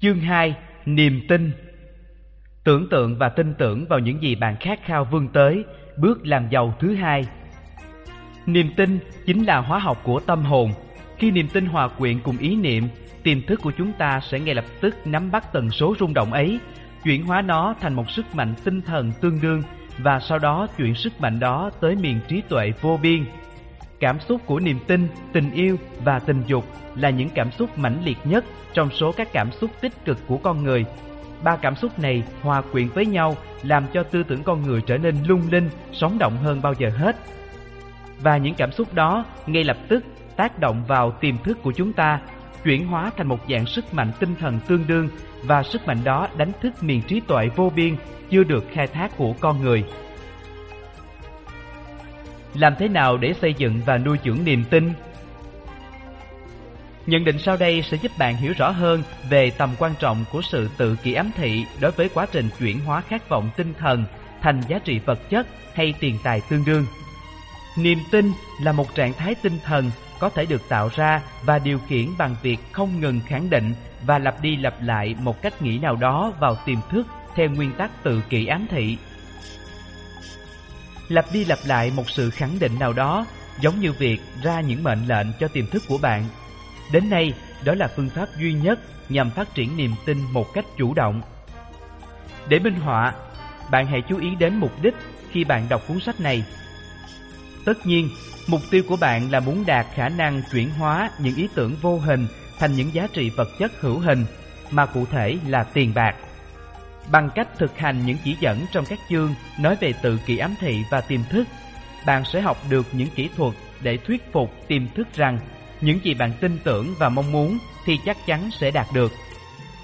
Chương 2. Niềm tin Tưởng tượng và tin tưởng vào những gì bạn khát khao vươn tới, bước làm giàu thứ hai. Niềm tin chính là hóa học của tâm hồn. Khi niềm tin hòa quyện cùng ý niệm, tiềm thức của chúng ta sẽ ngay lập tức nắm bắt tần số rung động ấy, chuyển hóa nó thành một sức mạnh tinh thần tương đương và sau đó chuyển sức mạnh đó tới miền trí tuệ vô biên. Cảm xúc của niềm tin, tình yêu và tình dục là những cảm xúc mãnh liệt nhất trong số các cảm xúc tích cực của con người. Ba cảm xúc này hòa quyện với nhau làm cho tư tưởng con người trở nên lung linh, sống động hơn bao giờ hết. Và những cảm xúc đó ngay lập tức tác động vào tiềm thức của chúng ta, chuyển hóa thành một dạng sức mạnh tinh thần tương đương và sức mạnh đó đánh thức miền trí tuệ vô biên chưa được khai thác của con người. Làm thế nào để xây dựng và nuôi dưỡng niềm tin? Nhận định sau đây sẽ giúp bạn hiểu rõ hơn về tầm quan trọng của sự tự kỷ ám thị đối với quá trình chuyển hóa khát vọng tinh thần thành giá trị vật chất hay tiền tài tương đương. Niềm tin là một trạng thái tinh thần có thể được tạo ra và điều khiển bằng việc không ngừng khẳng định và lặp đi lặp lại một cách nghĩ nào đó vào tiềm thức theo nguyên tắc tự kỷ ám thị. Lặp đi lặp lại một sự khẳng định nào đó giống như việc ra những mệnh lệnh cho tiềm thức của bạn. Đến nay, đó là phương pháp duy nhất nhằm phát triển niềm tin một cách chủ động. Để minh họa, bạn hãy chú ý đến mục đích khi bạn đọc cuốn sách này. Tất nhiên, mục tiêu của bạn là muốn đạt khả năng chuyển hóa những ý tưởng vô hình thành những giá trị vật chất hữu hình, mà cụ thể là tiền bạc. Bằng cách thực hành những chỉ dẫn trong các chương nói về tự kỷ ám thị và tiềm thức, bạn sẽ học được những kỹ thuật để thuyết phục tiềm thức rằng những gì bạn tin tưởng và mong muốn thì chắc chắn sẽ đạt được.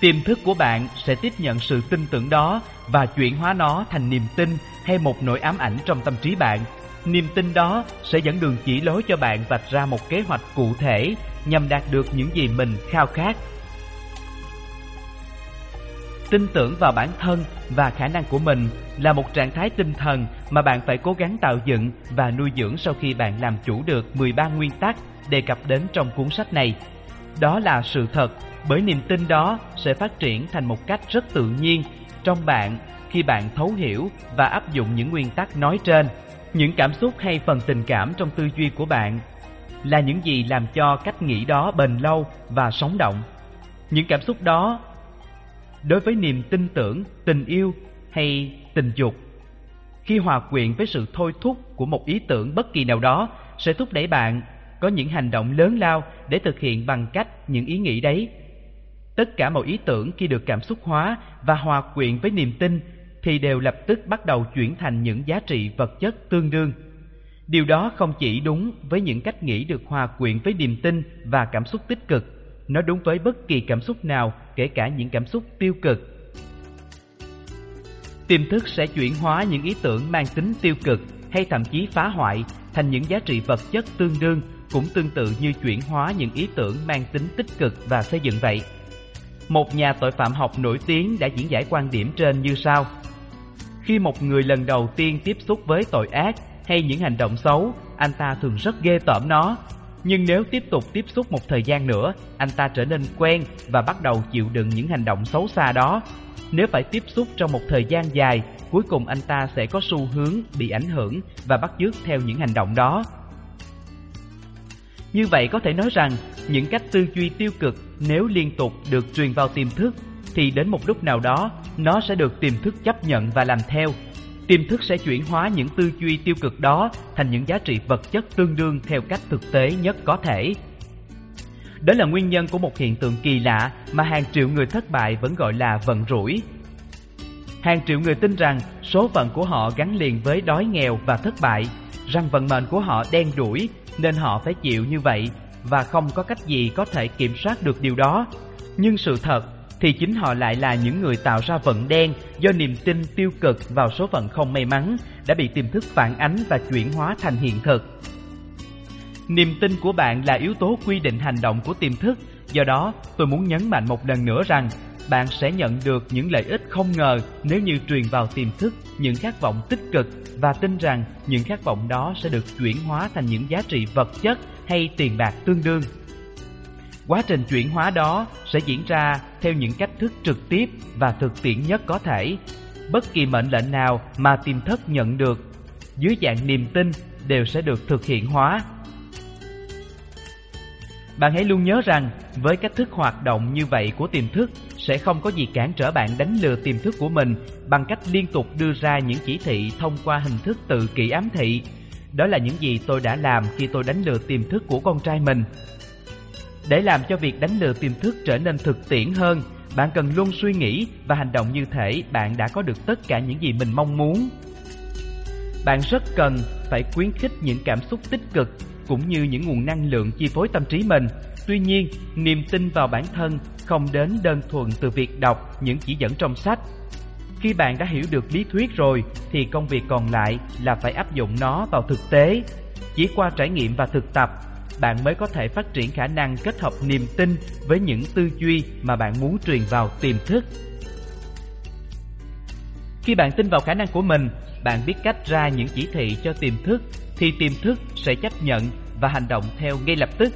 Tiềm thức của bạn sẽ tiếp nhận sự tin tưởng đó và chuyển hóa nó thành niềm tin hay một nỗi ám ảnh trong tâm trí bạn. Niềm tin đó sẽ dẫn đường chỉ lối cho bạn vạch ra một kế hoạch cụ thể nhằm đạt được những gì mình khao khát tin tưởng vào bản thân và khả năng của mình là một trạng thái tinh thần mà bạn phải cố gắng tạo dựng và nuôi dưỡng sau khi bạn làm chủ được 13 nguyên tắc đề cập đến trong cuốn sách này. Đó là sự thật, bởi niềm tin đó sẽ phát triển thành một cách rất tự nhiên trong bạn khi bạn thấu hiểu và áp dụng những nguyên tắc nói trên. Những cảm xúc hay phần tình cảm trong tư duy của bạn là những gì làm cho cách nghĩ đó bền lâu và sống động. Những cảm xúc đó đối với niềm tin tưởng, tình yêu hay tình dục. Khi hòa quyện với sự thôi thúc của một ý tưởng bất kỳ nào đó sẽ thúc đẩy bạn có những hành động lớn lao để thực hiện bằng cách những ý nghĩ đấy. Tất cả mọi ý tưởng khi được cảm xúc hóa và hòa quyện với niềm tin thì đều lập tức bắt đầu chuyển thành những giá trị vật chất tương đương. Điều đó không chỉ đúng với những cách nghĩ được hòa quyện với niềm tin và cảm xúc tích cực, nó đúng với bất kỳ cảm xúc nào, kể cả những cảm xúc tiêu cực. Tiềm thức sẽ chuyển hóa những ý tưởng mang tính tiêu cực hay thậm chí phá hoại thành những giá trị vật chất tương đương, cũng tương tự như chuyển hóa những ý tưởng mang tính tích cực và xây dựng vậy. Một nhà tội phạm học nổi tiếng đã diễn giải quan điểm trên như sau. Khi một người lần đầu tiên tiếp xúc với tội ác hay những hành động xấu, anh ta thường rất ghê tởm nó nhưng nếu tiếp tục tiếp xúc một thời gian nữa, anh ta trở nên quen và bắt đầu chịu đựng những hành động xấu xa đó. Nếu phải tiếp xúc trong một thời gian dài, cuối cùng anh ta sẽ có xu hướng bị ảnh hưởng và bắt chước theo những hành động đó. Như vậy có thể nói rằng, những cách tư duy tiêu cực nếu liên tục được truyền vào tiềm thức, thì đến một lúc nào đó, nó sẽ được tiềm thức chấp nhận và làm theo, tiềm thức sẽ chuyển hóa những tư duy tiêu cực đó thành những giá trị vật chất tương đương theo cách thực tế nhất có thể. Đó là nguyên nhân của một hiện tượng kỳ lạ mà hàng triệu người thất bại vẫn gọi là vận rủi. Hàng triệu người tin rằng số phận của họ gắn liền với đói nghèo và thất bại, rằng vận mệnh của họ đen đủi nên họ phải chịu như vậy và không có cách gì có thể kiểm soát được điều đó. Nhưng sự thật thì chính họ lại là những người tạo ra vận đen do niềm tin tiêu cực vào số phận không may mắn đã bị tiềm thức phản ánh và chuyển hóa thành hiện thực. Niềm tin của bạn là yếu tố quy định hành động của tiềm thức, do đó tôi muốn nhấn mạnh một lần nữa rằng bạn sẽ nhận được những lợi ích không ngờ nếu như truyền vào tiềm thức những khát vọng tích cực và tin rằng những khát vọng đó sẽ được chuyển hóa thành những giá trị vật chất hay tiền bạc tương đương. Quá trình chuyển hóa đó sẽ diễn ra theo những cách thức trực tiếp và thực tiễn nhất có thể. Bất kỳ mệnh lệnh nào mà tiềm thức nhận được, dưới dạng niềm tin đều sẽ được thực hiện hóa. Bạn hãy luôn nhớ rằng, với cách thức hoạt động như vậy của tiềm thức sẽ không có gì cản trở bạn đánh lừa tiềm thức của mình bằng cách liên tục đưa ra những chỉ thị thông qua hình thức tự kỷ ám thị. Đó là những gì tôi đã làm khi tôi đánh lừa tiềm thức của con trai mình. Để làm cho việc đánh lừa tiềm thức trở nên thực tiễn hơn, bạn cần luôn suy nghĩ và hành động như thể bạn đã có được tất cả những gì mình mong muốn. Bạn rất cần phải khuyến khích những cảm xúc tích cực cũng như những nguồn năng lượng chi phối tâm trí mình. Tuy nhiên, niềm tin vào bản thân không đến đơn thuần từ việc đọc những chỉ dẫn trong sách. Khi bạn đã hiểu được lý thuyết rồi thì công việc còn lại là phải áp dụng nó vào thực tế. Chỉ qua trải nghiệm và thực tập, bạn mới có thể phát triển khả năng kết hợp niềm tin với những tư duy mà bạn muốn truyền vào tiềm thức. Khi bạn tin vào khả năng của mình, bạn biết cách ra những chỉ thị cho tiềm thức thì tiềm thức sẽ chấp nhận và hành động theo ngay lập tức.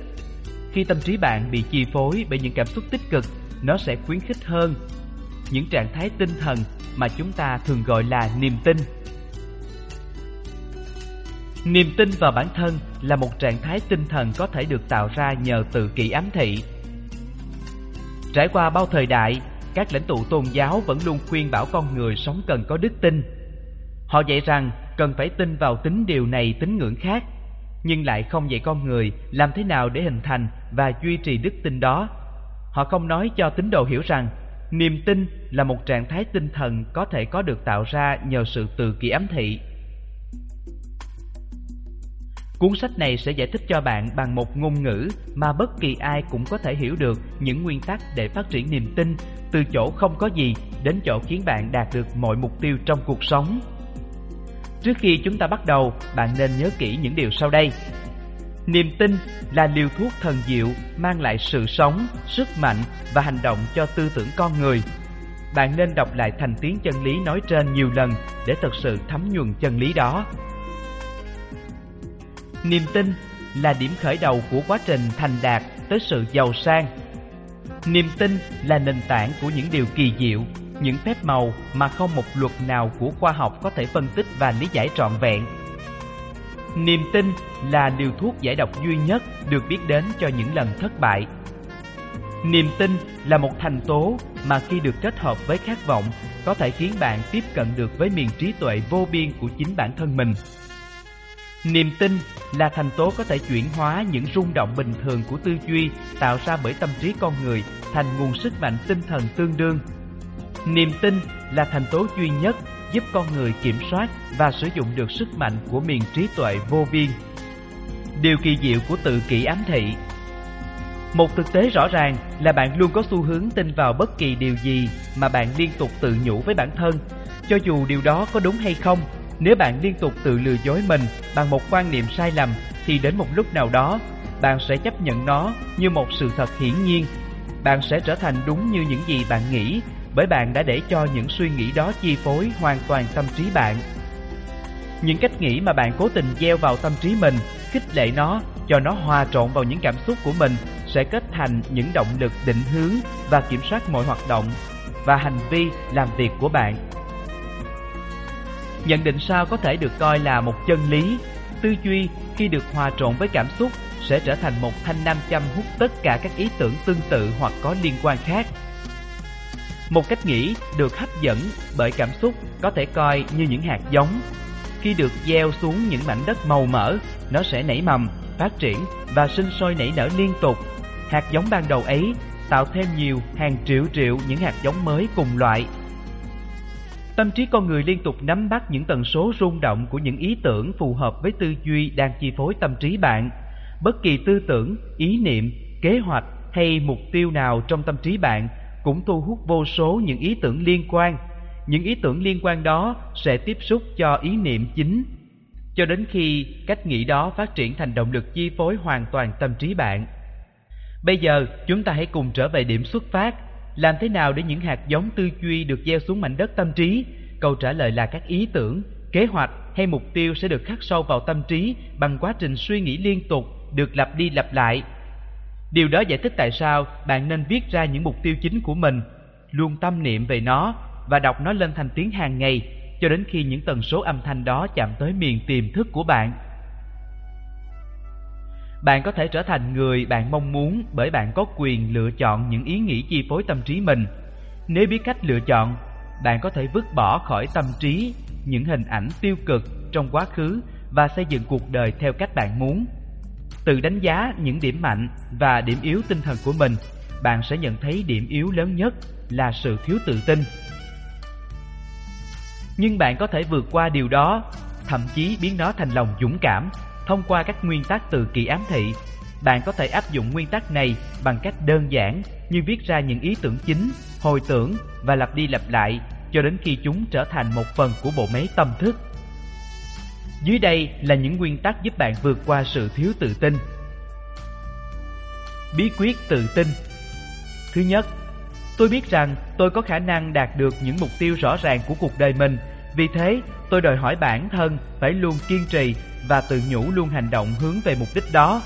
Khi tâm trí bạn bị chi phối bởi những cảm xúc tích cực, nó sẽ khuyến khích hơn những trạng thái tinh thần mà chúng ta thường gọi là niềm tin. Niềm tin vào bản thân là một trạng thái tinh thần có thể được tạo ra nhờ tự kỷ ám thị. Trải qua bao thời đại, các lãnh tụ tôn giáo vẫn luôn khuyên bảo con người sống cần có đức tin. Họ dạy rằng cần phải tin vào tính điều này tính ngưỡng khác, nhưng lại không dạy con người làm thế nào để hình thành và duy trì đức tin đó. Họ không nói cho tín đồ hiểu rằng niềm tin là một trạng thái tinh thần có thể có được tạo ra nhờ sự tự kỷ ám thị. Cuốn sách này sẽ giải thích cho bạn bằng một ngôn ngữ mà bất kỳ ai cũng có thể hiểu được những nguyên tắc để phát triển niềm tin từ chỗ không có gì đến chỗ khiến bạn đạt được mọi mục tiêu trong cuộc sống. Trước khi chúng ta bắt đầu, bạn nên nhớ kỹ những điều sau đây. Niềm tin là liều thuốc thần diệu mang lại sự sống, sức mạnh và hành động cho tư tưởng con người. Bạn nên đọc lại thành tiếng chân lý nói trên nhiều lần để thực sự thấm nhuần chân lý đó. Niềm tin là điểm khởi đầu của quá trình thành đạt tới sự giàu sang. Niềm tin là nền tảng của những điều kỳ diệu, những phép màu mà không một luật nào của khoa học có thể phân tích và lý giải trọn vẹn. Niềm tin là liều thuốc giải độc duy nhất được biết đến cho những lần thất bại. Niềm tin là một thành tố mà khi được kết hợp với khát vọng có thể khiến bạn tiếp cận được với miền trí tuệ vô biên của chính bản thân mình. Niềm tin là thành tố có thể chuyển hóa những rung động bình thường của tư duy tạo ra bởi tâm trí con người thành nguồn sức mạnh tinh thần tương đương. Niềm tin là thành tố duy nhất giúp con người kiểm soát và sử dụng được sức mạnh của miền trí tuệ vô biên. Điều kỳ diệu của tự kỷ ám thị Một thực tế rõ ràng là bạn luôn có xu hướng tin vào bất kỳ điều gì mà bạn liên tục tự nhủ với bản thân, cho dù điều đó có đúng hay không nếu bạn liên tục tự lừa dối mình bằng một quan niệm sai lầm thì đến một lúc nào đó bạn sẽ chấp nhận nó như một sự thật hiển nhiên. Bạn sẽ trở thành đúng như những gì bạn nghĩ bởi bạn đã để cho những suy nghĩ đó chi phối hoàn toàn tâm trí bạn. Những cách nghĩ mà bạn cố tình gieo vào tâm trí mình, khích lệ nó, cho nó hòa trộn vào những cảm xúc của mình sẽ kết thành những động lực định hướng và kiểm soát mọi hoạt động và hành vi làm việc của bạn. Nhận định sau có thể được coi là một chân lý. Tư duy khi được hòa trộn với cảm xúc sẽ trở thành một thanh nam châm hút tất cả các ý tưởng tương tự hoặc có liên quan khác. Một cách nghĩ được hấp dẫn bởi cảm xúc có thể coi như những hạt giống. Khi được gieo xuống những mảnh đất màu mỡ, nó sẽ nảy mầm, phát triển và sinh sôi nảy nở liên tục. Hạt giống ban đầu ấy tạo thêm nhiều hàng triệu triệu những hạt giống mới cùng loại Tâm trí con người liên tục nắm bắt những tần số rung động của những ý tưởng phù hợp với tư duy đang chi phối tâm trí bạn. Bất kỳ tư tưởng, ý niệm, kế hoạch hay mục tiêu nào trong tâm trí bạn cũng thu hút vô số những ý tưởng liên quan. Những ý tưởng liên quan đó sẽ tiếp xúc cho ý niệm chính cho đến khi cách nghĩ đó phát triển thành động lực chi phối hoàn toàn tâm trí bạn. Bây giờ, chúng ta hãy cùng trở về điểm xuất phát làm thế nào để những hạt giống tư duy được gieo xuống mảnh đất tâm trí? Câu trả lời là các ý tưởng, kế hoạch hay mục tiêu sẽ được khắc sâu vào tâm trí bằng quá trình suy nghĩ liên tục, được lặp đi lặp lại. Điều đó giải thích tại sao bạn nên viết ra những mục tiêu chính của mình, luôn tâm niệm về nó và đọc nó lên thành tiếng hàng ngày cho đến khi những tần số âm thanh đó chạm tới miền tiềm thức của bạn. Bạn có thể trở thành người bạn mong muốn bởi bạn có quyền lựa chọn những ý nghĩ chi phối tâm trí mình. Nếu biết cách lựa chọn, bạn có thể vứt bỏ khỏi tâm trí những hình ảnh tiêu cực trong quá khứ và xây dựng cuộc đời theo cách bạn muốn. Tự đánh giá những điểm mạnh và điểm yếu tinh thần của mình, bạn sẽ nhận thấy điểm yếu lớn nhất là sự thiếu tự tin. Nhưng bạn có thể vượt qua điều đó, thậm chí biến nó thành lòng dũng cảm thông qua các nguyên tắc từ kỳ ám thị. Bạn có thể áp dụng nguyên tắc này bằng cách đơn giản như viết ra những ý tưởng chính, hồi tưởng và lặp đi lặp lại cho đến khi chúng trở thành một phần của bộ máy tâm thức. Dưới đây là những nguyên tắc giúp bạn vượt qua sự thiếu tự tin. Bí quyết tự tin Thứ nhất, tôi biết rằng tôi có khả năng đạt được những mục tiêu rõ ràng của cuộc đời mình. Vì thế, tôi đòi hỏi bản thân phải luôn kiên trì và tự nhủ luôn hành động hướng về mục đích đó.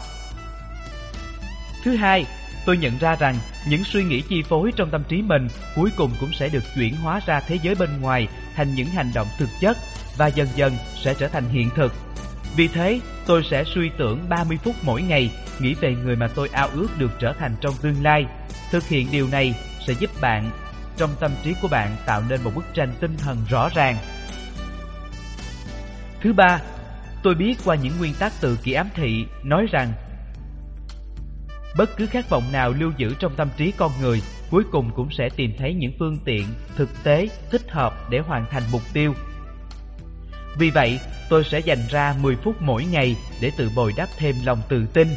Thứ hai, tôi nhận ra rằng những suy nghĩ chi phối trong tâm trí mình cuối cùng cũng sẽ được chuyển hóa ra thế giới bên ngoài thành những hành động thực chất và dần dần sẽ trở thành hiện thực. Vì thế, tôi sẽ suy tưởng 30 phút mỗi ngày, nghĩ về người mà tôi ao ước được trở thành trong tương lai. Thực hiện điều này sẽ giúp bạn, trong tâm trí của bạn tạo nên một bức tranh tinh thần rõ ràng. Thứ ba, tôi biết qua những nguyên tắc từ kỳ ám thị nói rằng bất cứ khát vọng nào lưu giữ trong tâm trí con người cuối cùng cũng sẽ tìm thấy những phương tiện thực tế thích hợp để hoàn thành mục tiêu vì vậy, tôi sẽ dành ra 10 phút mỗi ngày để tự bồi đắp thêm lòng tự tin.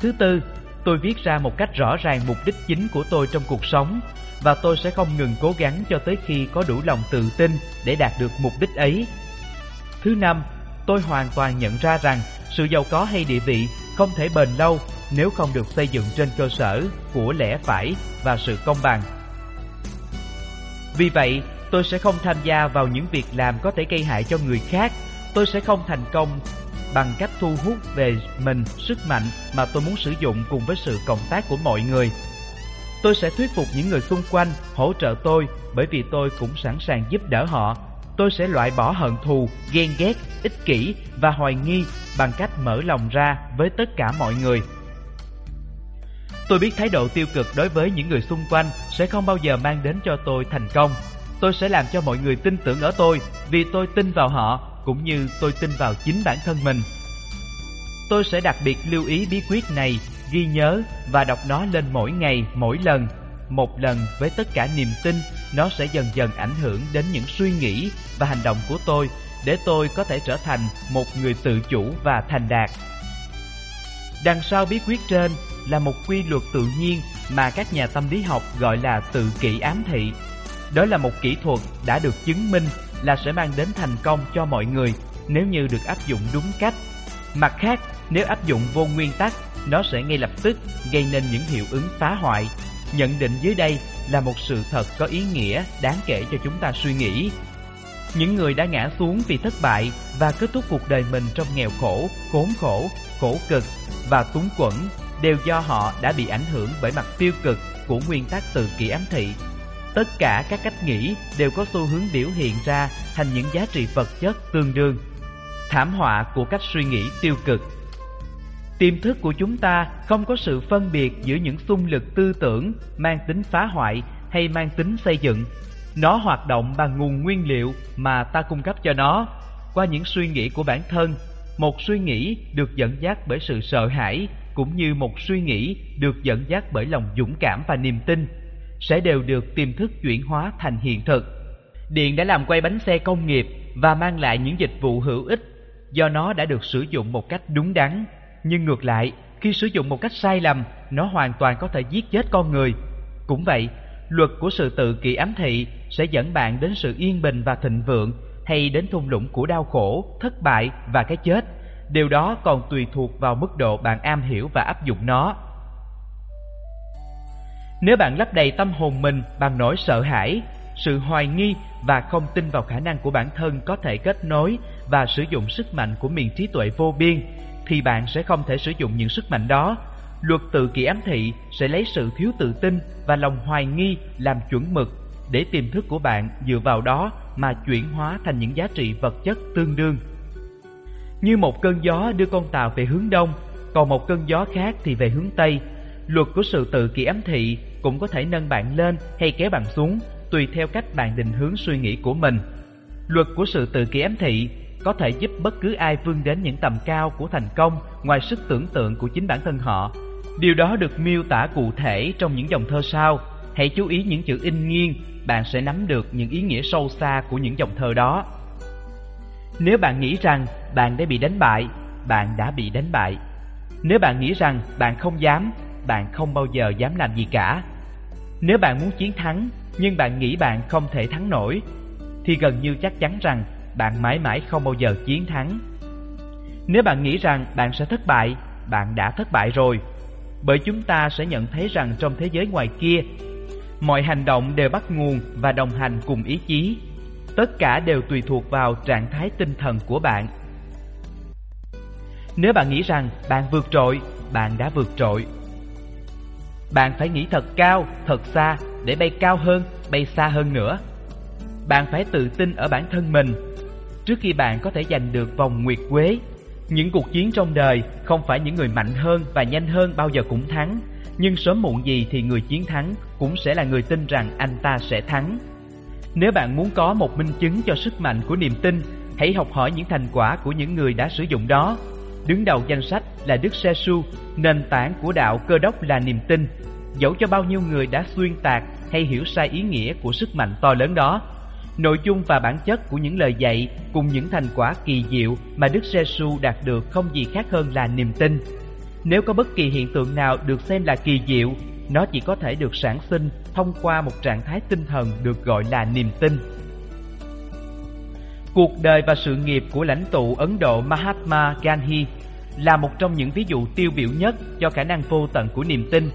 Thứ tư, tôi viết ra một cách rõ ràng mục đích chính của tôi trong cuộc sống và tôi sẽ không ngừng cố gắng cho tới khi có đủ lòng tự tin để đạt được mục đích ấy. Thứ năm, tôi hoàn toàn nhận ra rằng sự giàu có hay địa vị không thể bền lâu nếu không được xây dựng trên cơ sở của lẽ phải và sự công bằng. Vì vậy, Tôi sẽ không tham gia vào những việc làm có thể gây hại cho người khác. Tôi sẽ không thành công bằng cách thu hút về mình sức mạnh mà tôi muốn sử dụng cùng với sự cộng tác của mọi người. Tôi sẽ thuyết phục những người xung quanh hỗ trợ tôi bởi vì tôi cũng sẵn sàng giúp đỡ họ. Tôi sẽ loại bỏ hận thù, ghen ghét, ích kỷ và hoài nghi bằng cách mở lòng ra với tất cả mọi người. Tôi biết thái độ tiêu cực đối với những người xung quanh sẽ không bao giờ mang đến cho tôi thành công. Tôi sẽ làm cho mọi người tin tưởng ở tôi vì tôi tin vào họ cũng như tôi tin vào chính bản thân mình. Tôi sẽ đặc biệt lưu ý bí quyết này, ghi nhớ và đọc nó lên mỗi ngày, mỗi lần. Một lần với tất cả niềm tin, nó sẽ dần dần ảnh hưởng đến những suy nghĩ và hành động của tôi để tôi có thể trở thành một người tự chủ và thành đạt. Đằng sau bí quyết trên là một quy luật tự nhiên mà các nhà tâm lý học gọi là tự kỷ ám thị. Đó là một kỹ thuật đã được chứng minh là sẽ mang đến thành công cho mọi người nếu như được áp dụng đúng cách. Mặt khác, nếu áp dụng vô nguyên tắc, nó sẽ ngay lập tức gây nên những hiệu ứng phá hoại. Nhận định dưới đây là một sự thật có ý nghĩa đáng kể cho chúng ta suy nghĩ. Những người đã ngã xuống vì thất bại và kết thúc cuộc đời mình trong nghèo khổ, khốn khổ, khổ cực và túng quẫn đều do họ đã bị ảnh hưởng bởi mặt tiêu cực của nguyên tắc từ kỳ ám thị Tất cả các cách nghĩ đều có xu hướng biểu hiện ra thành những giá trị vật chất tương đương. Thảm họa của cách suy nghĩ tiêu cực Tiềm thức của chúng ta không có sự phân biệt giữa những xung lực tư tưởng mang tính phá hoại hay mang tính xây dựng. Nó hoạt động bằng nguồn nguyên liệu mà ta cung cấp cho nó qua những suy nghĩ của bản thân. Một suy nghĩ được dẫn dắt bởi sự sợ hãi cũng như một suy nghĩ được dẫn dắt bởi lòng dũng cảm và niềm tin sẽ đều được tiềm thức chuyển hóa thành hiện thực. Điện đã làm quay bánh xe công nghiệp và mang lại những dịch vụ hữu ích do nó đã được sử dụng một cách đúng đắn. Nhưng ngược lại, khi sử dụng một cách sai lầm, nó hoàn toàn có thể giết chết con người. Cũng vậy, luật của sự tự kỷ ám thị sẽ dẫn bạn đến sự yên bình và thịnh vượng hay đến thung lũng của đau khổ, thất bại và cái chết. Điều đó còn tùy thuộc vào mức độ bạn am hiểu và áp dụng nó. Nếu bạn lấp đầy tâm hồn mình bằng nỗi sợ hãi, sự hoài nghi và không tin vào khả năng của bản thân có thể kết nối và sử dụng sức mạnh của miền trí tuệ vô biên, thì bạn sẽ không thể sử dụng những sức mạnh đó. Luật tự kỷ ám thị sẽ lấy sự thiếu tự tin và lòng hoài nghi làm chuẩn mực để tiềm thức của bạn dựa vào đó mà chuyển hóa thành những giá trị vật chất tương đương. Như một cơn gió đưa con tàu về hướng đông, còn một cơn gió khác thì về hướng tây. Luật của sự tự kỷ ám thị cũng có thể nâng bạn lên hay kéo bạn xuống tùy theo cách bạn định hướng suy nghĩ của mình. Luật của sự tự kỷ ám thị có thể giúp bất cứ ai vươn đến những tầm cao của thành công ngoài sức tưởng tượng của chính bản thân họ. Điều đó được miêu tả cụ thể trong những dòng thơ sau. Hãy chú ý những chữ in nghiêng, bạn sẽ nắm được những ý nghĩa sâu xa của những dòng thơ đó. Nếu bạn nghĩ rằng bạn đã bị đánh bại, bạn đã bị đánh bại. Nếu bạn nghĩ rằng bạn không dám, bạn không bao giờ dám làm gì cả. Nếu bạn muốn chiến thắng, nhưng bạn nghĩ bạn không thể thắng nổi, thì gần như chắc chắn rằng bạn mãi mãi không bao giờ chiến thắng. Nếu bạn nghĩ rằng bạn sẽ thất bại, bạn đã thất bại rồi. Bởi chúng ta sẽ nhận thấy rằng trong thế giới ngoài kia, mọi hành động đều bắt nguồn và đồng hành cùng ý chí. Tất cả đều tùy thuộc vào trạng thái tinh thần của bạn. Nếu bạn nghĩ rằng bạn vượt trội, bạn đã vượt trội. Bạn phải nghĩ thật cao, thật xa để bay cao hơn, bay xa hơn nữa. Bạn phải tự tin ở bản thân mình trước khi bạn có thể giành được vòng nguyệt quế. Những cuộc chiến trong đời không phải những người mạnh hơn và nhanh hơn bao giờ cũng thắng, nhưng sớm muộn gì thì người chiến thắng cũng sẽ là người tin rằng anh ta sẽ thắng. Nếu bạn muốn có một minh chứng cho sức mạnh của niềm tin, hãy học hỏi những thành quả của những người đã sử dụng đó. Đứng đầu danh sách là Đức Giêsu, nền tảng của đạo cơ đốc là niềm tin. Dẫu cho bao nhiêu người đã xuyên tạc hay hiểu sai ý nghĩa của sức mạnh to lớn đó, Nội dung và bản chất của những lời dạy cùng những thành quả kỳ diệu mà Đức Giêsu đạt được không gì khác hơn là niềm tin. Nếu có bất kỳ hiện tượng nào được xem là kỳ diệu, nó chỉ có thể được sản sinh thông qua một trạng thái tinh thần được gọi là niềm tin. Cuộc đời và sự nghiệp của lãnh tụ Ấn Độ Mahatma Gandhi là một trong những ví dụ tiêu biểu nhất cho khả năng vô tận của niềm tin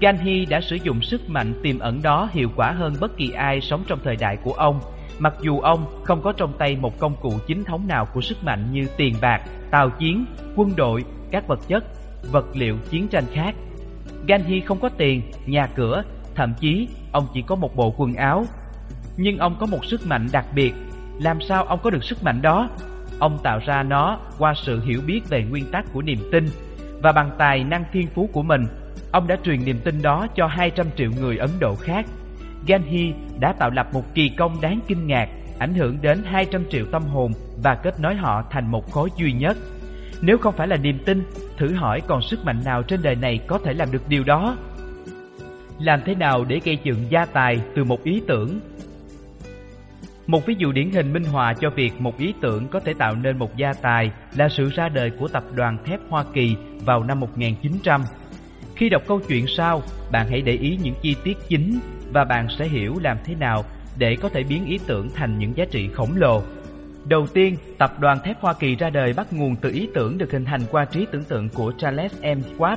Gandhi đã sử dụng sức mạnh tiềm ẩn đó hiệu quả hơn bất kỳ ai sống trong thời đại của ông, mặc dù ông không có trong tay một công cụ chính thống nào của sức mạnh như tiền bạc, tàu chiến, quân đội, các vật chất, vật liệu chiến tranh khác. Gandhi không có tiền, nhà cửa, thậm chí ông chỉ có một bộ quần áo. Nhưng ông có một sức mạnh đặc biệt. Làm sao ông có được sức mạnh đó? Ông tạo ra nó qua sự hiểu biết về nguyên tắc của niềm tin và bằng tài năng thiên phú của mình Ông đã truyền niềm tin đó cho 200 triệu người Ấn Độ khác. Gandhi đã tạo lập một kỳ công đáng kinh ngạc, ảnh hưởng đến 200 triệu tâm hồn và kết nối họ thành một khối duy nhất. Nếu không phải là niềm tin, thử hỏi còn sức mạnh nào trên đời này có thể làm được điều đó? Làm thế nào để gây dựng gia tài từ một ý tưởng? Một ví dụ điển hình minh họa cho việc một ý tưởng có thể tạo nên một gia tài là sự ra đời của tập đoàn thép Hoa Kỳ vào năm 1900. Khi đọc câu chuyện sau, bạn hãy để ý những chi tiết chính và bạn sẽ hiểu làm thế nào để có thể biến ý tưởng thành những giá trị khổng lồ. Đầu tiên, tập đoàn thép Hoa Kỳ ra đời bắt nguồn từ ý tưởng được hình thành qua trí tưởng tượng của Charles M. Schwab.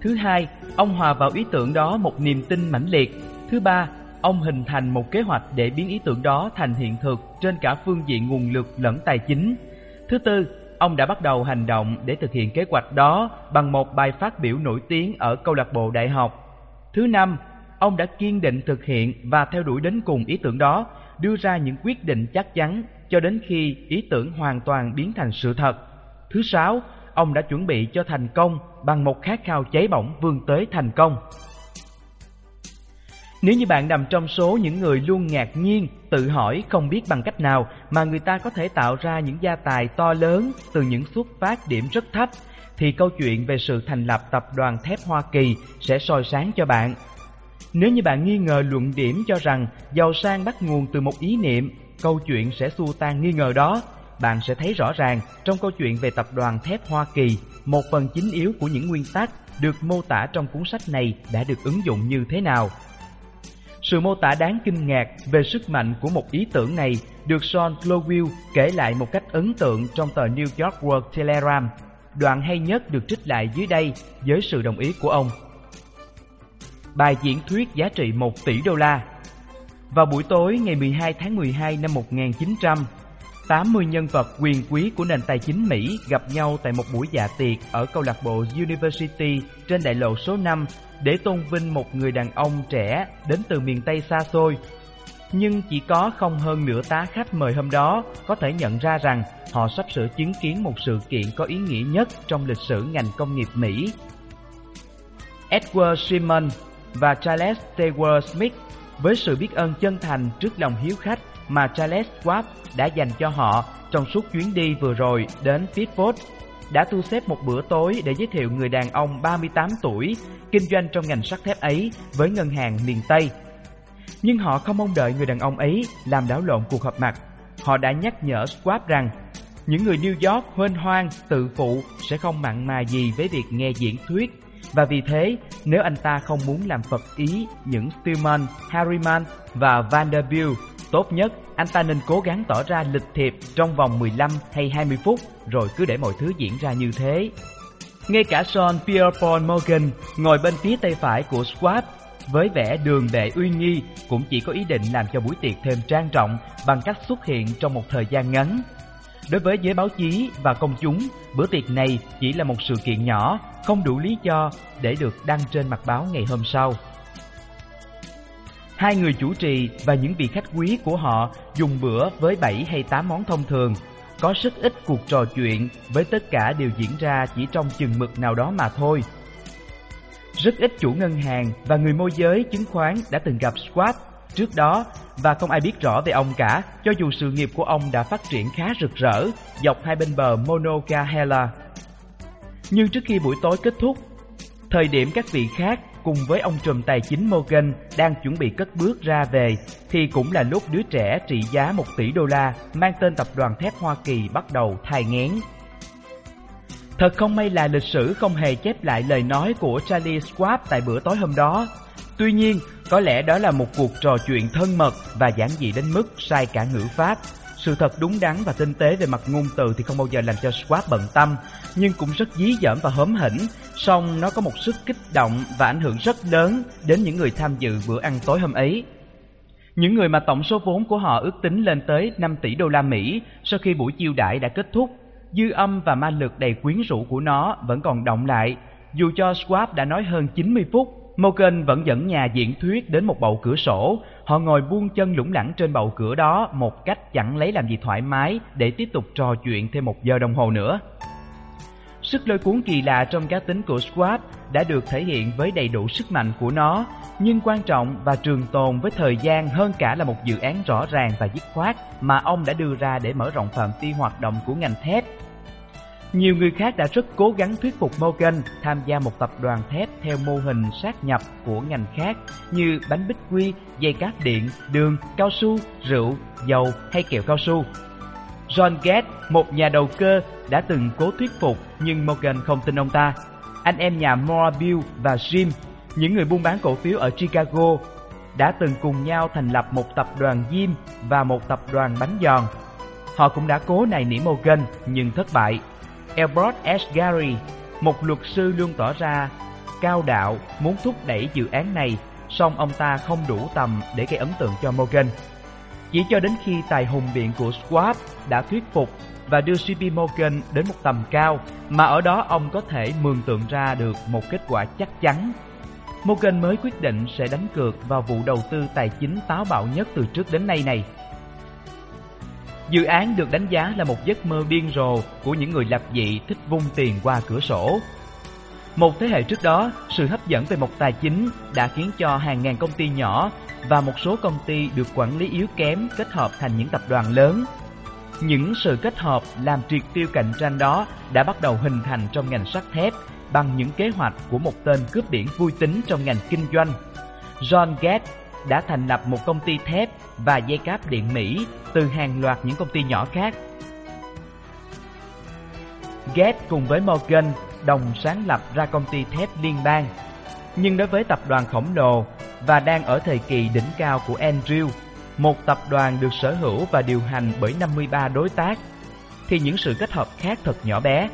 Thứ hai, ông hòa vào ý tưởng đó một niềm tin mãnh liệt. Thứ ba, ông hình thành một kế hoạch để biến ý tưởng đó thành hiện thực trên cả phương diện nguồn lực lẫn tài chính. Thứ tư, Ông đã bắt đầu hành động để thực hiện kế hoạch đó bằng một bài phát biểu nổi tiếng ở câu lạc bộ đại học. Thứ năm, ông đã kiên định thực hiện và theo đuổi đến cùng ý tưởng đó, đưa ra những quyết định chắc chắn cho đến khi ý tưởng hoàn toàn biến thành sự thật. Thứ sáu, ông đã chuẩn bị cho thành công bằng một khát khao cháy bỏng vươn tới thành công. Nếu như bạn nằm trong số những người luôn ngạc nhiên, tự hỏi không biết bằng cách nào mà người ta có thể tạo ra những gia tài to lớn từ những xuất phát điểm rất thấp, thì câu chuyện về sự thành lập tập đoàn thép Hoa Kỳ sẽ soi sáng cho bạn. Nếu như bạn nghi ngờ luận điểm cho rằng giàu sang bắt nguồn từ một ý niệm, câu chuyện sẽ xua tan nghi ngờ đó. Bạn sẽ thấy rõ ràng trong câu chuyện về tập đoàn thép Hoa Kỳ, một phần chính yếu của những nguyên tắc được mô tả trong cuốn sách này đã được ứng dụng như thế nào. Sự mô tả đáng kinh ngạc về sức mạnh của một ý tưởng này được Sean Clowill kể lại một cách ấn tượng trong tờ New York World Telegram. Đoạn hay nhất được trích lại dưới đây với sự đồng ý của ông. Bài diễn thuyết giá trị 1 tỷ đô la Vào buổi tối ngày 12 tháng 12 năm 1900, 80 nhân vật quyền quý của nền tài chính Mỹ gặp nhau tại một buổi dạ tiệc ở câu lạc bộ University trên đại lộ số 5 để tôn vinh một người đàn ông trẻ đến từ miền Tây xa xôi. Nhưng chỉ có không hơn nửa tá khách mời hôm đó có thể nhận ra rằng họ sắp sửa chứng kiến một sự kiện có ý nghĩa nhất trong lịch sử ngành công nghiệp Mỹ. Edward Simon và Charles Taylor Smith với sự biết ơn chân thành trước lòng hiếu khách mà Charles Schwab đã dành cho họ trong suốt chuyến đi vừa rồi đến Pittsburgh đã thu xếp một bữa tối để giới thiệu người đàn ông 38 tuổi kinh doanh trong ngành sắt thép ấy với ngân hàng miền Tây. Nhưng họ không mong đợi người đàn ông ấy làm đảo lộn cuộc họp mặt. Họ đã nhắc nhở Schwab rằng những người New York huênh hoang, tự phụ sẽ không mặn mà gì với việc nghe diễn thuyết và vì thế, nếu anh ta không muốn làm phật ý những Stillman, Harriman và Vanderbilt, tốt nhất anh ta nên cố gắng tỏ ra lịch thiệp trong vòng 15 hay 20 phút rồi cứ để mọi thứ diễn ra như thế. Ngay cả Sean Pierpont Morgan ngồi bên phía tay phải của Squad với vẻ đường đệ uy nghi cũng chỉ có ý định làm cho buổi tiệc thêm trang trọng bằng cách xuất hiện trong một thời gian ngắn Đối với giới báo chí và công chúng, bữa tiệc này chỉ là một sự kiện nhỏ, không đủ lý do để được đăng trên mặt báo ngày hôm sau. Hai người chủ trì và những vị khách quý của họ dùng bữa với 7 hay 8 món thông thường. Có rất ít cuộc trò chuyện với tất cả đều diễn ra chỉ trong chừng mực nào đó mà thôi. Rất ít chủ ngân hàng và người môi giới chứng khoán đã từng gặp Squat trước đó và không ai biết rõ về ông cả, cho dù sự nghiệp của ông đã phát triển khá rực rỡ dọc hai bên bờ Monongahela. Nhưng trước khi buổi tối kết thúc, thời điểm các vị khác cùng với ông trùm tài chính Morgan đang chuẩn bị cất bước ra về thì cũng là lúc đứa trẻ trị giá 1 tỷ đô la mang tên tập đoàn thép Hoa Kỳ bắt đầu thai nghén. Thật không may là lịch sử không hề chép lại lời nói của Charlie Schwab tại bữa tối hôm đó. Tuy nhiên, có lẽ đó là một cuộc trò chuyện thân mật và giản dị đến mức sai cả ngữ pháp. Sự thật đúng đắn và tinh tế về mặt ngôn từ thì không bao giờ làm cho Schwab bận tâm, nhưng cũng rất dí dỏm và hớm hỉnh, song nó có một sức kích động và ảnh hưởng rất lớn đến những người tham dự bữa ăn tối hôm ấy. Những người mà tổng số vốn của họ ước tính lên tới 5 tỷ đô la Mỹ sau khi buổi chiêu đãi đã kết thúc, dư âm và ma lực đầy quyến rũ của nó vẫn còn động lại, dù cho Schwab đã nói hơn 90 phút Morgan vẫn dẫn nhà diễn thuyết đến một bầu cửa sổ. Họ ngồi buông chân lủng lẳng trên bầu cửa đó một cách chẳng lấy làm gì thoải mái để tiếp tục trò chuyện thêm một giờ đồng hồ nữa. Sức lôi cuốn kỳ lạ trong cá tính của Squad đã được thể hiện với đầy đủ sức mạnh của nó, nhưng quan trọng và trường tồn với thời gian hơn cả là một dự án rõ ràng và dứt khoát mà ông đã đưa ra để mở rộng phạm vi hoạt động của ngành thép nhiều người khác đã rất cố gắng thuyết phục Morgan tham gia một tập đoàn thép theo mô hình sát nhập của ngành khác như bánh bích quy, dây cáp điện, đường, cao su, rượu, dầu hay kẹo cao su. John Gates, một nhà đầu cơ, đã từng cố thuyết phục nhưng Morgan không tin ông ta. Anh em nhà Moore và Jim, những người buôn bán cổ phiếu ở Chicago, đã từng cùng nhau thành lập một tập đoàn diêm và một tập đoàn bánh giòn. Họ cũng đã cố này nỉ Morgan nhưng thất bại Elbert S. Gary, một luật sư luôn tỏ ra cao đạo muốn thúc đẩy dự án này, song ông ta không đủ tầm để gây ấn tượng cho Morgan. Chỉ cho đến khi tài hùng biện của Schwab đã thuyết phục và đưa JP Morgan đến một tầm cao mà ở đó ông có thể mường tượng ra được một kết quả chắc chắn. Morgan mới quyết định sẽ đánh cược vào vụ đầu tư tài chính táo bạo nhất từ trước đến nay này. Dự án được đánh giá là một giấc mơ điên rồ của những người lập dị thích vung tiền qua cửa sổ. Một thế hệ trước đó, sự hấp dẫn về một tài chính đã khiến cho hàng ngàn công ty nhỏ và một số công ty được quản lý yếu kém kết hợp thành những tập đoàn lớn. Những sự kết hợp làm triệt tiêu cạnh tranh đó đã bắt đầu hình thành trong ngành sắt thép bằng những kế hoạch của một tên cướp biển vui tính trong ngành kinh doanh. John Gates đã thành lập một công ty thép và dây cáp điện Mỹ từ hàng loạt những công ty nhỏ khác. Gates cùng với Morgan đồng sáng lập ra công ty thép liên bang. Nhưng đối với tập đoàn khổng lồ và đang ở thời kỳ đỉnh cao của Andrew, một tập đoàn được sở hữu và điều hành bởi 53 đối tác, thì những sự kết hợp khác thật nhỏ bé.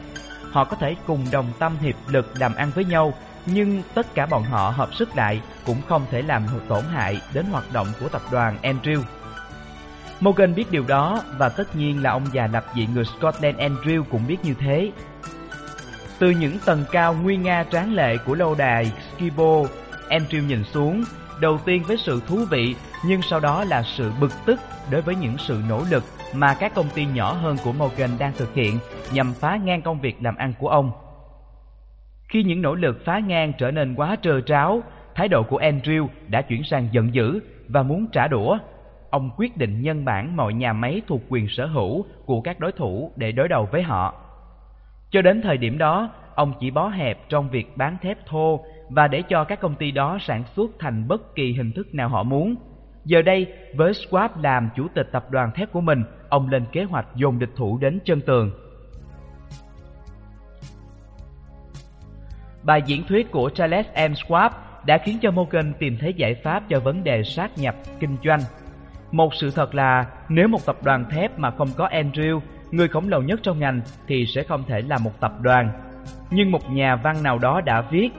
Họ có thể cùng đồng tâm hiệp lực làm ăn với nhau nhưng tất cả bọn họ hợp sức lại cũng không thể làm tổn hại đến hoạt động của tập đoàn Andrew. Morgan biết điều đó và tất nhiên là ông già lập dị người Scotland Andrew cũng biết như thế. Từ những tầng cao nguy nga tráng lệ của lâu đài Skibo, Andrew nhìn xuống, đầu tiên với sự thú vị nhưng sau đó là sự bực tức đối với những sự nỗ lực mà các công ty nhỏ hơn của Morgan đang thực hiện nhằm phá ngang công việc làm ăn của ông. Khi những nỗ lực phá ngang trở nên quá trơ tráo, thái độ của Andrew đã chuyển sang giận dữ và muốn trả đũa. Ông quyết định nhân bản mọi nhà máy thuộc quyền sở hữu của các đối thủ để đối đầu với họ. Cho đến thời điểm đó, ông chỉ bó hẹp trong việc bán thép thô và để cho các công ty đó sản xuất thành bất kỳ hình thức nào họ muốn. Giờ đây, với Schwab làm chủ tịch tập đoàn thép của mình, ông lên kế hoạch dồn địch thủ đến chân tường. Bài diễn thuyết của Charles M. Schwab đã khiến cho Morgan tìm thấy giải pháp cho vấn đề sát nhập kinh doanh. Một sự thật là nếu một tập đoàn thép mà không có Andrew, người khổng lồ nhất trong ngành thì sẽ không thể là một tập đoàn. Nhưng một nhà văn nào đó đã viết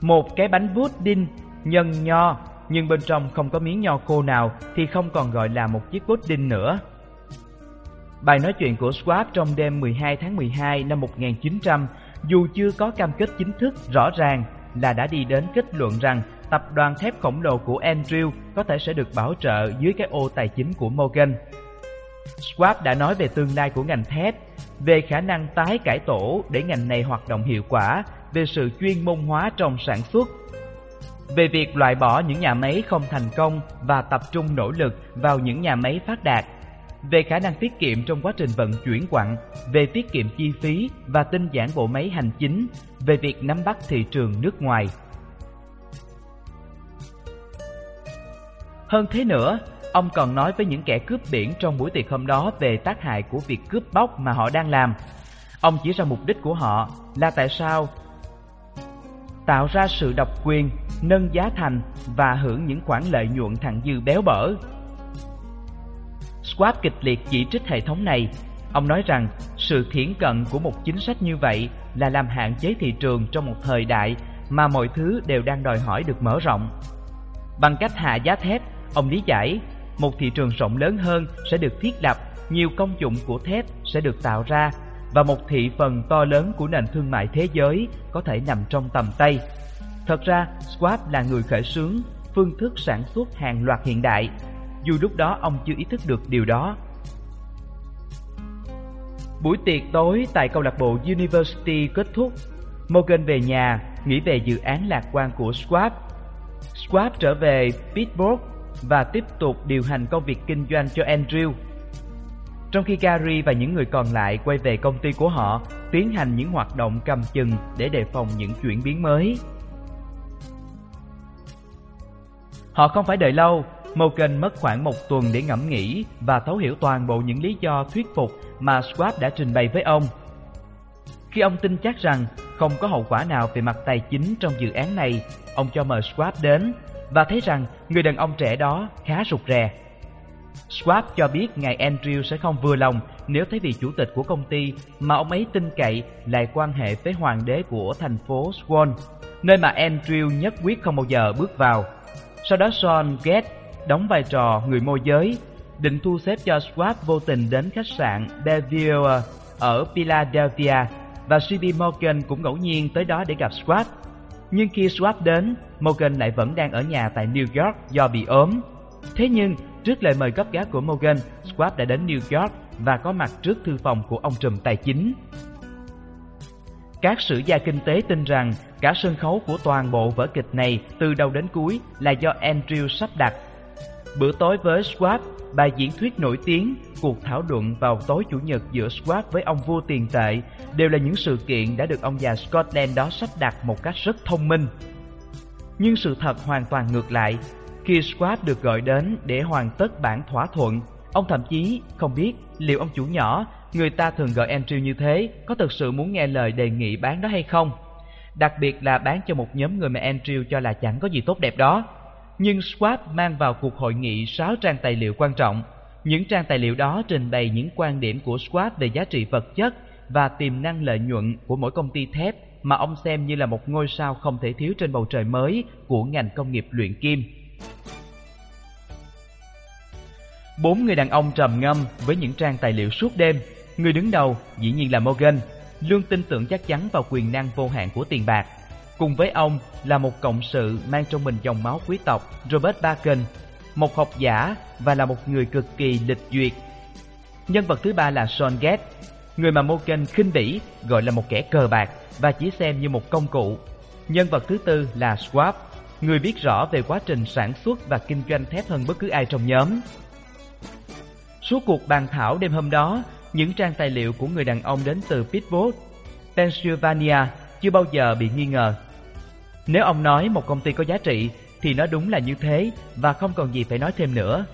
Một cái bánh pudding nhân nho nhưng bên trong không có miếng nho khô nào thì không còn gọi là một chiếc pudding nữa. Bài nói chuyện của Schwab trong đêm 12 tháng 12 năm 1900 dù chưa có cam kết chính thức rõ ràng là đã đi đến kết luận rằng tập đoàn thép khổng lồ của Andrew có thể sẽ được bảo trợ dưới cái ô tài chính của Morgan. Schwab đã nói về tương lai của ngành thép, về khả năng tái cải tổ để ngành này hoạt động hiệu quả, về sự chuyên môn hóa trong sản xuất, về việc loại bỏ những nhà máy không thành công và tập trung nỗ lực vào những nhà máy phát đạt về khả năng tiết kiệm trong quá trình vận chuyển quặng, về tiết kiệm chi phí và tinh giản bộ máy hành chính, về việc nắm bắt thị trường nước ngoài. Hơn thế nữa, ông còn nói với những kẻ cướp biển trong buổi tiệc hôm đó về tác hại của việc cướp bóc mà họ đang làm. Ông chỉ ra mục đích của họ là tại sao tạo ra sự độc quyền, nâng giá thành và hưởng những khoản lợi nhuận thặng dư béo bở Schwab kịch liệt chỉ trích hệ thống này. Ông nói rằng sự thiển cận của một chính sách như vậy là làm hạn chế thị trường trong một thời đại mà mọi thứ đều đang đòi hỏi được mở rộng. Bằng cách hạ giá thép, ông lý giải một thị trường rộng lớn hơn sẽ được thiết lập, nhiều công dụng của thép sẽ được tạo ra và một thị phần to lớn của nền thương mại thế giới có thể nằm trong tầm tay. Thật ra, Schwab là người khởi xướng phương thức sản xuất hàng loạt hiện đại dù lúc đó ông chưa ý thức được điều đó. Buổi tiệc tối tại câu lạc bộ University kết thúc, Morgan về nhà, nghĩ về dự án lạc quan của Schwab. Schwab trở về Pittsburgh và tiếp tục điều hành công việc kinh doanh cho Andrew. Trong khi Gary và những người còn lại quay về công ty của họ, tiến hành những hoạt động cầm chừng để đề phòng những chuyển biến mới. Họ không phải đợi lâu Morgan mất khoảng một tuần để ngẫm nghĩ và thấu hiểu toàn bộ những lý do thuyết phục mà Schwab đã trình bày với ông. Khi ông tin chắc rằng không có hậu quả nào về mặt tài chính trong dự án này, ông cho mời Schwab đến và thấy rằng người đàn ông trẻ đó khá rụt rè. Schwab cho biết ngài Andrew sẽ không vừa lòng nếu thấy vị chủ tịch của công ty mà ông ấy tin cậy lại quan hệ với hoàng đế của thành phố Swan, nơi mà Andrew nhất quyết không bao giờ bước vào. Sau đó Sean Gates đóng vai trò người môi giới, định thu xếp cho Schwab vô tình đến khách sạn Bellevue ở Philadelphia và JP Morgan cũng ngẫu nhiên tới đó để gặp Schwab. Nhưng khi Schwab đến, Morgan lại vẫn đang ở nhà tại New York do bị ốm. Thế nhưng, trước lời mời gấp gáp của Morgan, Schwab đã đến New York và có mặt trước thư phòng của ông trùm tài chính. Các sử gia kinh tế tin rằng cả sân khấu của toàn bộ vở kịch này từ đầu đến cuối là do Andrew sắp đặt Bữa tối với Schwab, bài diễn thuyết nổi tiếng, cuộc thảo luận vào tối chủ nhật giữa Schwab với ông vua tiền tệ đều là những sự kiện đã được ông già Scotland đó sắp đặt một cách rất thông minh. Nhưng sự thật hoàn toàn ngược lại, khi Schwab được gọi đến để hoàn tất bản thỏa thuận, ông thậm chí không biết liệu ông chủ nhỏ, người ta thường gọi Andrew như thế, có thực sự muốn nghe lời đề nghị bán đó hay không. Đặc biệt là bán cho một nhóm người mà Andrew cho là chẳng có gì tốt đẹp đó nhưng Schwab mang vào cuộc hội nghị 6 trang tài liệu quan trọng. Những trang tài liệu đó trình bày những quan điểm của Schwab về giá trị vật chất và tiềm năng lợi nhuận của mỗi công ty thép mà ông xem như là một ngôi sao không thể thiếu trên bầu trời mới của ngành công nghiệp luyện kim. Bốn người đàn ông trầm ngâm với những trang tài liệu suốt đêm. Người đứng đầu dĩ nhiên là Morgan, luôn tin tưởng chắc chắn vào quyền năng vô hạn của tiền bạc. Cùng với ông là một cộng sự mang trong mình dòng máu quý tộc Robert Bacon, một học giả và là một người cực kỳ lịch duyệt. Nhân vật thứ ba là Sean Gates, người mà Morgan khinh bỉ gọi là một kẻ cờ bạc và chỉ xem như một công cụ. Nhân vật thứ tư là Swap, người biết rõ về quá trình sản xuất và kinh doanh thép hơn bất cứ ai trong nhóm. Suốt cuộc bàn thảo đêm hôm đó, những trang tài liệu của người đàn ông đến từ Pittsburgh, Pennsylvania chưa bao giờ bị nghi ngờ. Nếu ông nói một công ty có giá trị thì nó đúng là như thế và không còn gì phải nói thêm nữa.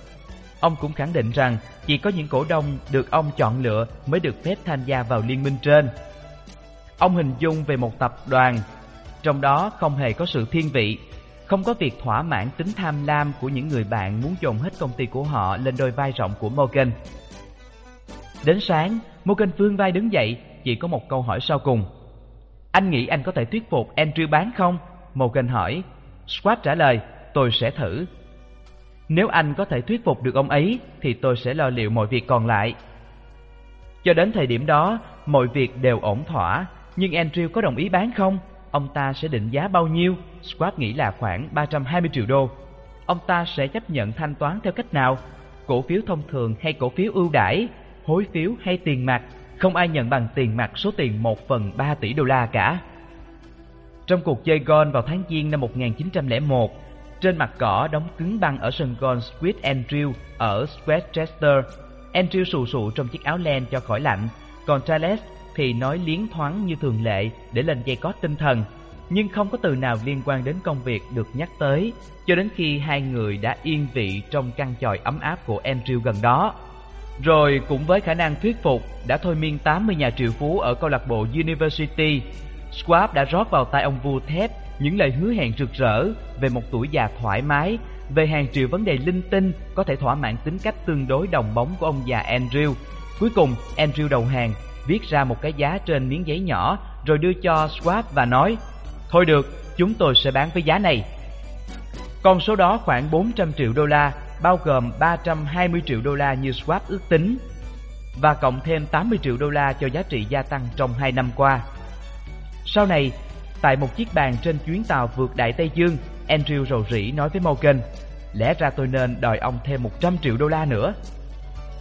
Ông cũng khẳng định rằng chỉ có những cổ đông được ông chọn lựa mới được phép tham gia vào liên minh trên. Ông hình dung về một tập đoàn, trong đó không hề có sự thiên vị, không có việc thỏa mãn tính tham lam của những người bạn muốn dồn hết công ty của họ lên đôi vai rộng của Morgan. Đến sáng, Morgan phương vai đứng dậy, chỉ có một câu hỏi sau cùng. Anh nghĩ anh có thể thuyết phục Andrew bán không? Morgan hỏi. Squat trả lời, tôi sẽ thử. Nếu anh có thể thuyết phục được ông ấy, thì tôi sẽ lo liệu mọi việc còn lại. Cho đến thời điểm đó, mọi việc đều ổn thỏa, nhưng Andrew có đồng ý bán không? Ông ta sẽ định giá bao nhiêu? Squat nghĩ là khoảng 320 triệu đô. Ông ta sẽ chấp nhận thanh toán theo cách nào? Cổ phiếu thông thường hay cổ phiếu ưu đãi? Hối phiếu hay tiền mặt? Không ai nhận bằng tiền mặt số tiền 1 phần 3 tỷ đô la cả. Trong cuộc chơi golf vào tháng Giêng năm 1901, trên mặt cỏ đóng cứng băng ở sân golf Squid Andrew ở Westchester, Andrew sù sụ trong chiếc áo len cho khỏi lạnh, còn Charles thì nói liến thoáng như thường lệ để lên dây cót tinh thần, nhưng không có từ nào liên quan đến công việc được nhắc tới, cho đến khi hai người đã yên vị trong căn chòi ấm áp của Andrew gần đó. Rồi cũng với khả năng thuyết phục đã thôi miên 80 nhà triệu phú ở câu lạc bộ University, Schwab đã rót vào tay ông vua thép những lời hứa hẹn rực rỡ về một tuổi già thoải mái, về hàng triệu vấn đề linh tinh có thể thỏa mãn tính cách tương đối đồng bóng của ông già Andrew. Cuối cùng, Andrew đầu hàng, viết ra một cái giá trên miếng giấy nhỏ rồi đưa cho Schwab và nói Thôi được, chúng tôi sẽ bán với giá này. Con số đó khoảng 400 triệu đô la, bao gồm 320 triệu đô la như Schwab ước tính và cộng thêm 80 triệu đô la cho giá trị gia tăng trong 2 năm qua. Sau này, tại một chiếc bàn trên chuyến tàu vượt Đại Tây Dương, Andrew rầu rĩ nói với Morgan, lẽ ra tôi nên đòi ông thêm 100 triệu đô la nữa.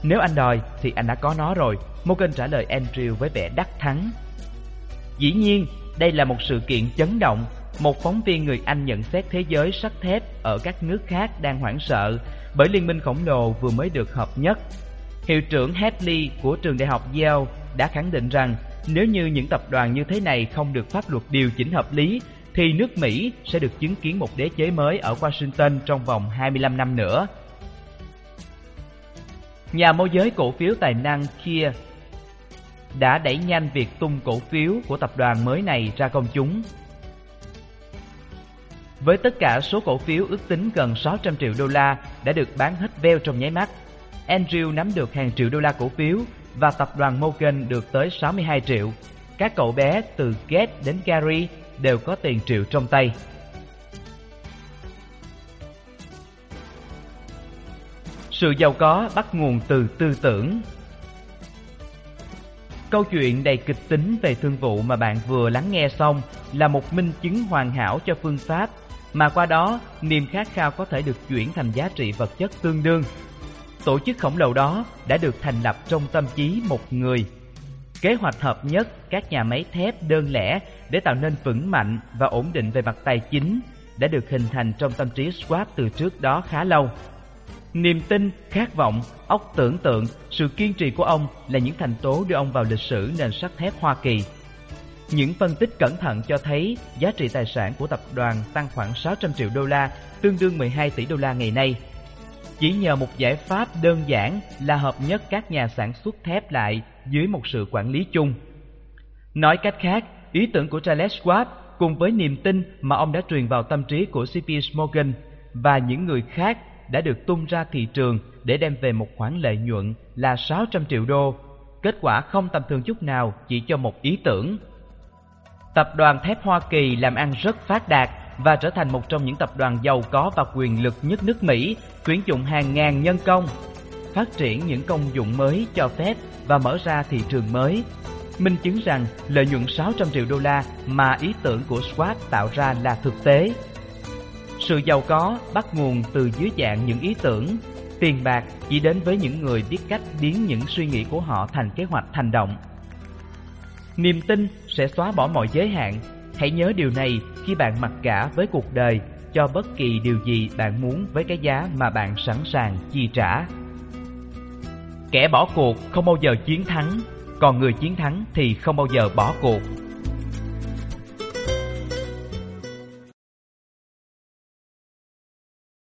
Nếu anh đòi thì anh đã có nó rồi, Morgan trả lời Andrew với vẻ đắc thắng. Dĩ nhiên, đây là một sự kiện chấn động. Một phóng viên người Anh nhận xét thế giới sắt thép ở các nước khác đang hoảng sợ bởi liên minh khổng lồ vừa mới được hợp nhất. Hiệu trưởng Hadley của trường đại học Yale đã khẳng định rằng nếu như những tập đoàn như thế này không được pháp luật điều chỉnh hợp lý, thì nước Mỹ sẽ được chứng kiến một đế chế mới ở Washington trong vòng 25 năm nữa. Nhà môi giới cổ phiếu tài năng kia đã đẩy nhanh việc tung cổ phiếu của tập đoàn mới này ra công chúng. Với tất cả số cổ phiếu ước tính gần 600 triệu đô la đã được bán hết veo trong nháy mắt, Andrew nắm được hàng triệu đô la cổ phiếu và tập đoàn Morgan được tới 62 triệu. Các cậu bé từ Gates đến Gary đều có tiền triệu trong tay. Sự giàu có bắt nguồn từ tư tưởng. Câu chuyện đầy kịch tính về thương vụ mà bạn vừa lắng nghe xong là một minh chứng hoàn hảo cho phương pháp, mà qua đó, niềm khát khao có thể được chuyển thành giá trị vật chất tương đương Tổ chức khổng lồ đó đã được thành lập trong tâm trí một người. Kế hoạch hợp nhất các nhà máy thép đơn lẻ để tạo nên vững mạnh và ổn định về mặt tài chính đã được hình thành trong tâm trí Schwab từ trước đó khá lâu. Niềm tin, khát vọng, óc tưởng tượng, sự kiên trì của ông là những thành tố đưa ông vào lịch sử nền sắt thép Hoa Kỳ. Những phân tích cẩn thận cho thấy giá trị tài sản của tập đoàn tăng khoảng 600 triệu đô la, tương đương 12 tỷ đô la ngày nay chỉ nhờ một giải pháp đơn giản là hợp nhất các nhà sản xuất thép lại dưới một sự quản lý chung. Nói cách khác, ý tưởng của Charles Schwab cùng với niềm tin mà ông đã truyền vào tâm trí của C.P. Morgan và những người khác đã được tung ra thị trường để đem về một khoản lợi nhuận là 600 triệu đô. Kết quả không tầm thường chút nào chỉ cho một ý tưởng. Tập đoàn thép Hoa Kỳ làm ăn rất phát đạt và trở thành một trong những tập đoàn giàu có và quyền lực nhất nước Mỹ, tuyển dụng hàng ngàn nhân công. phát triển những công dụng mới cho phép và mở ra thị trường mới. Minh chứng rằng lợi nhuận 600 triệu đô la mà ý tưởng của Swat tạo ra là thực tế. Sự giàu có bắt nguồn từ dưới dạng những ý tưởng. Tiền bạc chỉ đến với những người biết cách biến những suy nghĩ của họ thành kế hoạch hành động. Niềm tin sẽ xóa bỏ mọi giới hạn. Hãy nhớ điều này khi bạn mặc cả với cuộc đời cho bất kỳ điều gì bạn muốn với cái giá mà bạn sẵn sàng chi trả. Kẻ bỏ cuộc không bao giờ chiến thắng, còn người chiến thắng thì không bao giờ bỏ cuộc.